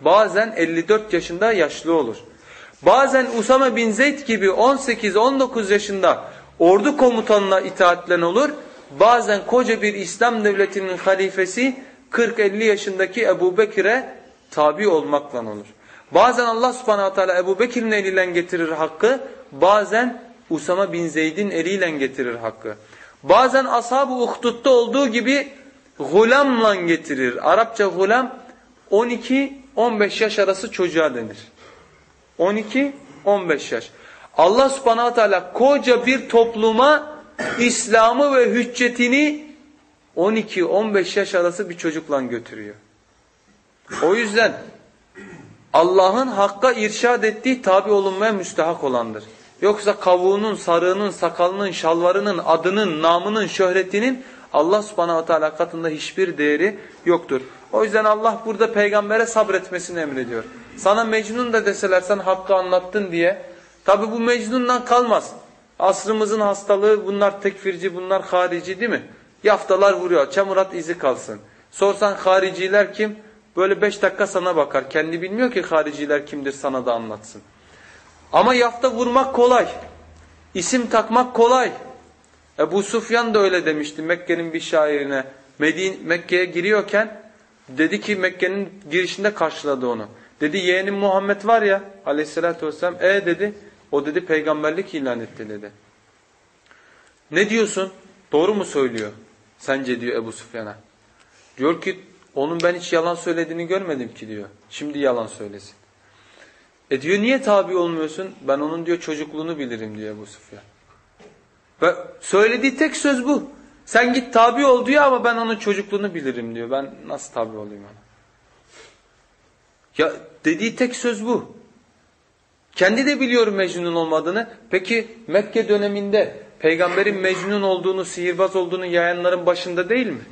bazen 54 yaşında yaşlı olur. Bazen Usame bin Zeyd gibi 18-19 yaşında ordu komutanına itaatlen olur. Bazen koca bir İslam devletinin halifesi 40-50 yaşındaki Ebu Bekir'e tabi olmakla olur. Bazen Allah subhanahu teala Ebu Bekir'in eliyle getirir hakkı. Bazen Usama bin Zeyd'in eliyle getirir hakkı. Bazen ashab-ı uhdutta olduğu gibi gulamla getirir. Arapça gulam 12-15 yaş arası çocuğa denir. 12-15 yaş. Allah subhanahu teala koca bir topluma İslam'ı ve hüccetini 12-15 yaş arası bir çocukla götürüyor. O yüzden Allah'ın hakka irşad ettiği tabi olunmaya müstehak olandır. Yoksa kavuğunun, sarığının, sakalının, şalvarının, adının, namının, şöhretinin Allah subhanahu teala katında hiçbir değeri yoktur. O yüzden Allah burada peygambere sabretmesini emrediyor. Sana Mecnun da deseler sen hakkı anlattın diye. Tabi bu Mecnun'dan kalmaz. Asrımızın hastalığı bunlar tekfirci, bunlar harici değil mi? Yaftalar vuruyor, çamurat izi kalsın. Sorsan hariciler kim? Böyle beş dakika sana bakar. Kendi bilmiyor ki hariciler kimdir sana da anlatsın. Ama yafta vurmak kolay. İsim takmak kolay. Ebu Sufyan da öyle demişti Mekke'nin bir şairine. Medine, Mekke'ye giriyorken dedi ki Mekke'nin girişinde karşıladı onu. Dedi yeğenim Muhammed var ya aleyhissalatü vesselam. E dedi o dedi peygamberlik ilan etti dedi. Ne diyorsun? Doğru mu söylüyor? Sence diyor Ebu Sufyan'a. Diyor ki onun ben hiç yalan söylediğini görmedim ki diyor. Şimdi yalan söylesin. E diyor niye tabi olmuyorsun? Ben onun diyor çocukluğunu bilirim diyor Ebu Sufyan. Ve söylediği tek söz bu. Sen git tabi ol diyor ama ben onun çocukluğunu bilirim diyor. Ben nasıl tabi olayım ona? Ya dediği tek söz bu. Kendi de biliyor Mecnun olmadığını. Peki Mekke döneminde peygamberin Mecnun olduğunu, sihirbaz olduğunu yayanların başında değil mi?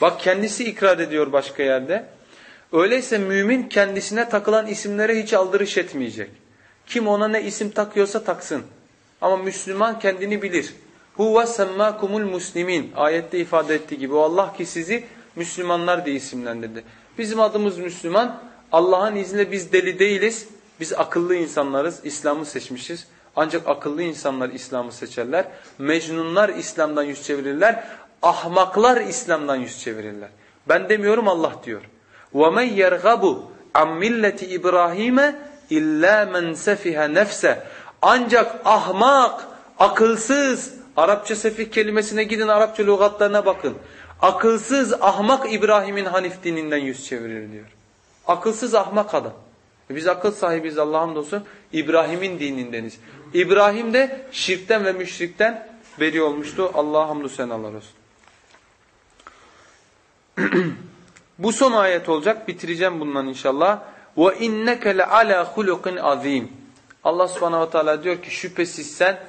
Bak kendisi ikrar ediyor başka yerde. Öyleyse mümin kendisine takılan isimlere hiç aldırış etmeyecek. Kim ona ne isim takıyorsa taksın. Ama Müslüman kendini bilir. Huve semmakumul muslimin. Ayette ifade ettiği gibi. O Allah ki sizi Müslümanlar diye isimlendirdi. Bizim adımız Müslüman. Allah'ın izniyle biz deli değiliz. Biz akıllı insanlarız. İslam'ı seçmişiz. Ancak akıllı insanlar İslam'ı seçerler. Mecnunlar İslam'dan yüz çevirirler. Ahmaklar İslam'dan yüz çevirirler. Ben demiyorum Allah diyor. وَمَنْ يَرْغَبُ عَنْ مِلَّةِ İbrahim'e اِلَّا مَنْ سَفِهَ nefse. Ancak ahmak, akılsız, Arapça sefih kelimesine gidin Arapça lügatlarına bakın. Akılsız ahmak İbrahim'in Hanif dininden yüz çevirir diyor. Akılsız ahmak adam. E biz akıl sahibiyiz Allah'a hamdolsun. İbrahim'in dinindeniz. İbrahim de şirkten ve müşrikten beri olmuştu. Allah'a hamdü senalar olsun. Bu son ayet olacak. Bitireceğim bundan inşallah. Ve inneke le ala hulukin azim. Allah Subhanahu Teala diyor ki şüphesiz sen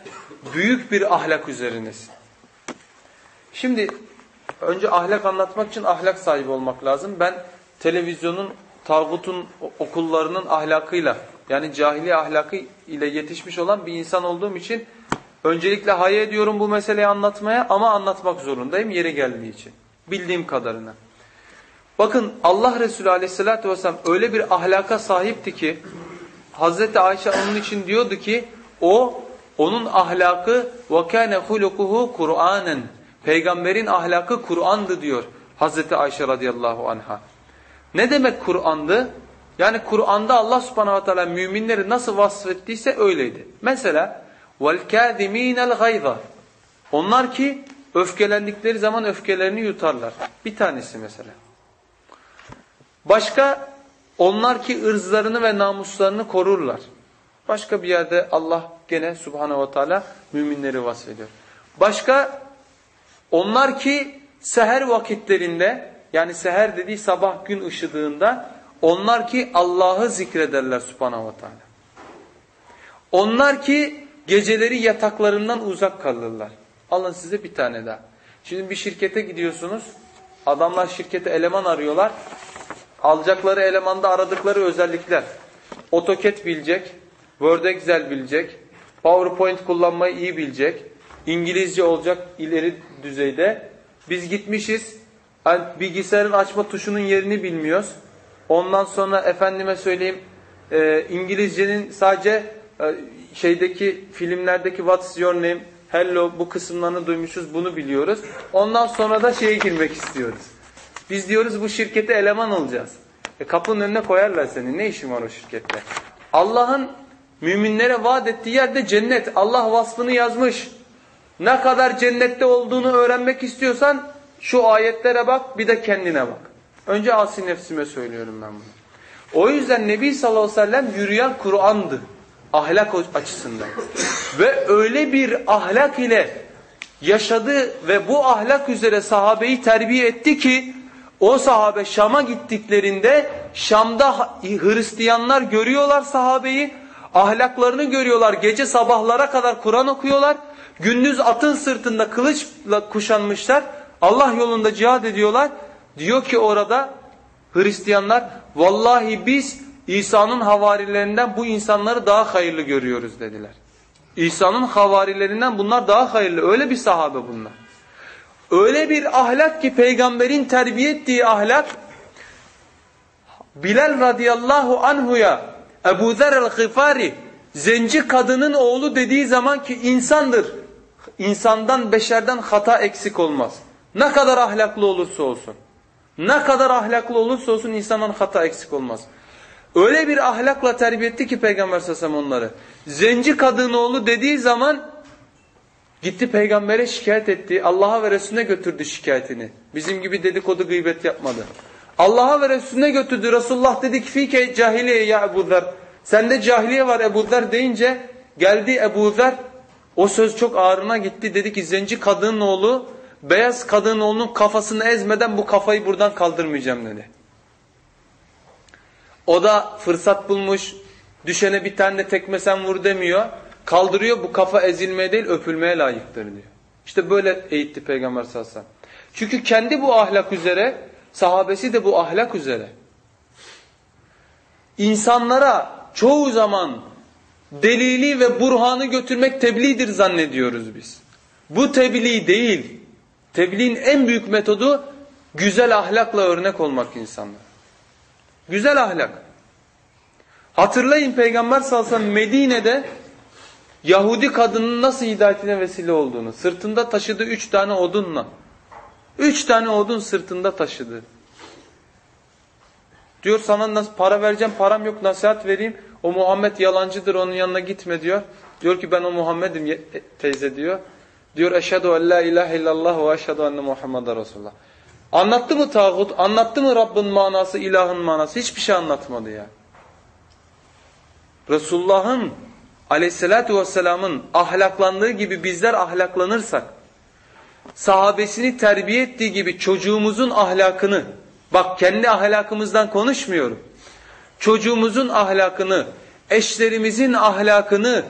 büyük bir ahlak üzerinesin. Şimdi önce ahlak anlatmak için ahlak sahibi olmak lazım. Ben televizyonun, tağutun okullarının ahlakıyla yani cahili ahlakı ile yetişmiş olan bir insan olduğum için öncelikle hayal ediyorum bu meseleyi anlatmaya ama anlatmak zorundayım yeri geldiği için. Bildiğim kadarına. Bakın Allah Resulü aleyhissalatü vesselam öyle bir ahlaka sahipti ki Hazreti Ayşe onun için diyordu ki o onun ahlakı وَكَانَ خُلُقُهُ Kur'anen Peygamberin ahlakı Kur'an'dı diyor Hazreti Ayşe radıyallahu anha. Ne demek Kur'an'dı? Yani Kur'an'da Allah subhanahu wa ta'ala müminleri nasıl vasfettiyse öyleydi. Mesela وَالْكَاذِم۪ينَ الْغَيْظَ Onlar ki öfkelendikleri zaman öfkelerini yutarlar. Bir tanesi mesela. Başka onlar ki ırzlarını ve namuslarını korurlar. Başka bir yerde Allah gene subhanehu ve teala müminleri vasfediyor. Başka onlar ki seher vakitlerinde yani seher dediği sabah gün ışıdığında onlar ki Allah'ı zikrederler subhanehu ve teala. Onlar ki geceleri yataklarından uzak kalırlar. Alın size bir tane daha. Şimdi bir şirkete gidiyorsunuz. Adamlar şirkete eleman arıyorlar. Alacakları elemanda aradıkları özellikler. AutoCAD bilecek, Word Excel bilecek, PowerPoint kullanmayı iyi bilecek, İngilizce olacak ileri düzeyde. Biz gitmişiz, bilgisayarın açma tuşunun yerini bilmiyoruz. Ondan sonra efendime söyleyeyim, e, İngilizcenin sadece e, şeydeki filmlerdeki What's your name, hello bu kısımlarını duymuşuz, bunu biliyoruz. Ondan sonra da şeye girmek istiyoruz. Biz diyoruz bu şirkete eleman olacağız. E kapının önüne koyarlar seni. Ne işin var o şirkette? Allah'ın müminlere vaat ettiği yerde cennet. Allah vasfını yazmış. Ne kadar cennette olduğunu öğrenmek istiyorsan şu ayetlere bak bir de kendine bak. Önce asi nefsime söylüyorum ben bunu. O yüzden Nebi sallallahu aleyhi ve sellem yürüyen Kur'an'dı. Ahlak açısından. Ve öyle bir ahlak ile yaşadı ve bu ahlak üzere sahabeyi terbiye etti ki o sahabe Şam'a gittiklerinde Şam'da Hristiyanlar görüyorlar sahabeyi. Ahlaklarını görüyorlar. Gece sabahlara kadar Kur'an okuyorlar. Gündüz atın sırtında kılıçla kuşanmışlar. Allah yolunda cihad ediyorlar. Diyor ki orada Hristiyanlar vallahi biz İsa'nın havarilerinden bu insanları daha hayırlı görüyoruz dediler. İsa'nın havarilerinden bunlar daha hayırlı. Öyle bir sahabe bunlar. Öyle bir ahlak ki peygamberin terbiye ettiği ahlak Bilal radıyallahu anhuya Ebu Zer el-Gıfari zenci kadının oğlu dediği zaman ki insandır. İnsandan, beşerden hata eksik olmaz. Ne kadar ahlaklı olursa olsun. Ne kadar ahlaklı olursa olsun insandan hata eksik olmaz. Öyle bir ahlakla terbiye etti ki Peygamber sallallahu onları. Zenci kadın oğlu dediği zaman gitti peygambere şikayet etti. Allah'a ve Resulüne götürdü şikayetini. Bizim gibi dedikodu gıybet yapmadı. Allah'a ve Resulüne götürdü. Resulullah dedi ki fike cahiliye ya Ebu Zer. Sende cahiliye var Ebu Zer deyince geldi Ebu Zer. O söz çok ağrına gitti. Dedi ki zenci kadının oğlu beyaz kadının oğlunun kafasını ezmeden bu kafayı buradan kaldırmayacağım dedi. O da fırsat bulmuş. Düşene bir tane de tekmesen vur demiyor. Kaldırıyor bu kafa ezilmeye değil öpülmeye layıktır diyor. İşte böyle eğitti Peygamber sallallahu aleyhi ve sellem. Çünkü kendi bu ahlak üzere sahabesi de bu ahlak üzere. İnsanlara çoğu zaman delili ve burhanı götürmek tebliğdir zannediyoruz biz. Bu tebliğ değil. Tebliğin en büyük metodu güzel ahlakla örnek olmak insanlara. Güzel ahlak. Hatırlayın Peygamber sallallahu Medine'de Yahudi kadının nasıl hidayetine vesile olduğunu. Sırtında taşıdığı üç tane odunla. Üç tane odun sırtında taşıdı. Diyor sana nasıl para vereceğim param yok nasihat vereyim. O Muhammed yalancıdır onun yanına gitme diyor. Diyor ki ben o Muhammed'im e, teyze diyor. Diyor eşhedü en la ilahe illallah ve eşhedü enne Muhammeden Resulullah. Anlattı mı tağut? Anlattı mı Rabbin manası, ilahın manası? Hiçbir şey anlatmadı ya. Resulullah'ın aleyhissalatü vesselamın ahlaklandığı gibi bizler ahlaklanırsak, sahabesini terbiye ettiği gibi çocuğumuzun ahlakını, bak kendi ahlakımızdan konuşmuyorum, çocuğumuzun ahlakını, eşlerimizin ahlakını,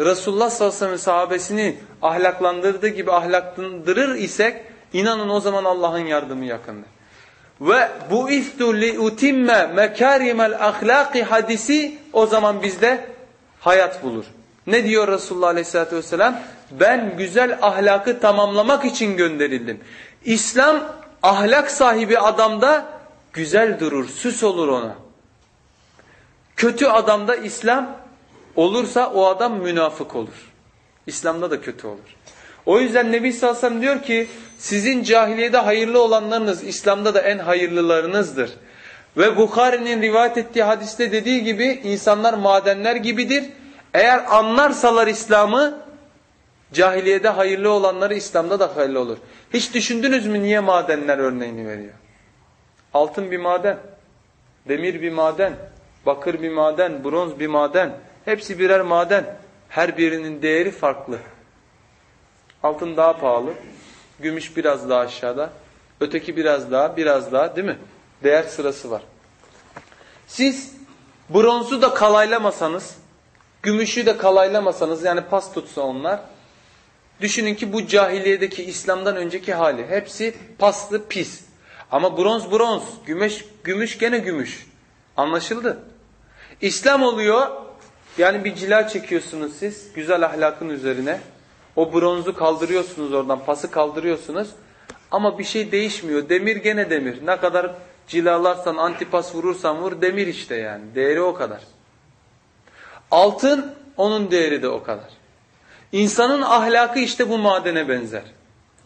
Resulullah sallallahu aleyhi ve sellem sahabesini ahlaklandırdığı gibi ahlaklandırır isek, inanın o zaman Allah'ın yardımı yakındır. Ve bu istu li utimme mekarimel ahlaki hadisi o zaman bizde hayat bulur. Ne diyor Resulullah Aleyhisselatü Vesselam? Ben güzel ahlakı tamamlamak için gönderildim. İslam ahlak sahibi adamda güzel durur, süs olur ona. Kötü adamda İslam olursa o adam münafık olur. İslam'da da kötü olur. O yüzden Nebi sallallahu aleyhi ve sellem diyor ki sizin cahiliyede hayırlı olanlarınız İslam'da da en hayırlılarınızdır. Ve Bukhari'nin rivayet ettiği hadiste dediği gibi insanlar madenler gibidir. Eğer anlarsalar İslam'ı cahiliyede hayırlı olanları İslam'da da hayırlı olur. Hiç düşündünüz mü niye madenler örneğini veriyor? Altın bir maden, demir bir maden, bakır bir maden, bronz bir maden. Hepsi birer maden. Her birinin değeri farklı. Altın daha pahalı, gümüş biraz daha aşağıda, öteki biraz daha, biraz daha değil mi? Değer sırası var. Siz bronzu da kalaylamasanız, gümüşü de kalaylamasanız yani pas tutsa onlar, düşünün ki bu cahiliyedeki İslam'dan önceki hali. Hepsi paslı, pis. Ama bronz bronz, gümüş, gümüş gene gümüş. Anlaşıldı. İslam oluyor, yani bir cila çekiyorsunuz siz, güzel ahlakın üzerine. O bronzu kaldırıyorsunuz oradan, pası kaldırıyorsunuz. Ama bir şey değişmiyor. Demir gene demir. Ne kadar cilalarsan, antipas vurursan vur demir işte yani. Değeri o kadar. Altın onun değeri de o kadar. İnsanın ahlakı işte bu madene benzer.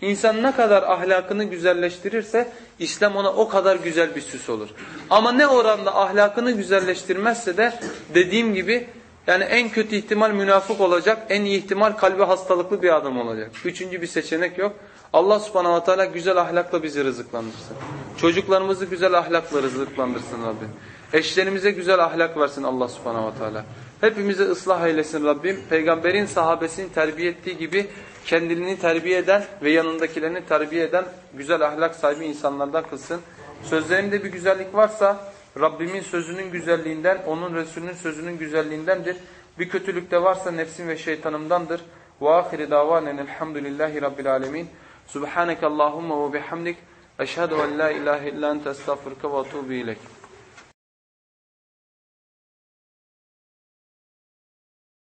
İnsan ne kadar ahlakını güzelleştirirse İslam ona o kadar güzel bir süs olur. Ama ne oranda ahlakını güzelleştirmezse de dediğim gibi yani en kötü ihtimal münafık olacak, en iyi ihtimal kalbi hastalıklı bir adam olacak. Üçüncü bir seçenek yok. Allah subhanahu wa güzel ahlakla bizi rızıklandırsın. Çocuklarımızı güzel ahlakla rızıklandırsın Rabbim. Eşlerimize güzel ahlak versin Allah subhanahu wa ta'ala. Hepimize ıslah eylesin Rabbim. Peygamberin sahabesini terbiye ettiği gibi kendini terbiye eden ve yanındakilerini terbiye eden güzel ahlak sahibi insanlardan kılsın. Sözlerimde bir güzellik varsa Rabbimin sözünün güzelliğinden, onun Resulünün sözünün güzelliğindendir. Bir kötülük de varsa nefsim ve şeytanımdandır. Ve ahiri davanen elhamdülillahi rabbil alemin. Subhaneke Allahumma ve bihamdik. Eşhedü en la ilahe illa ente estağfurke ve etûbü ilek.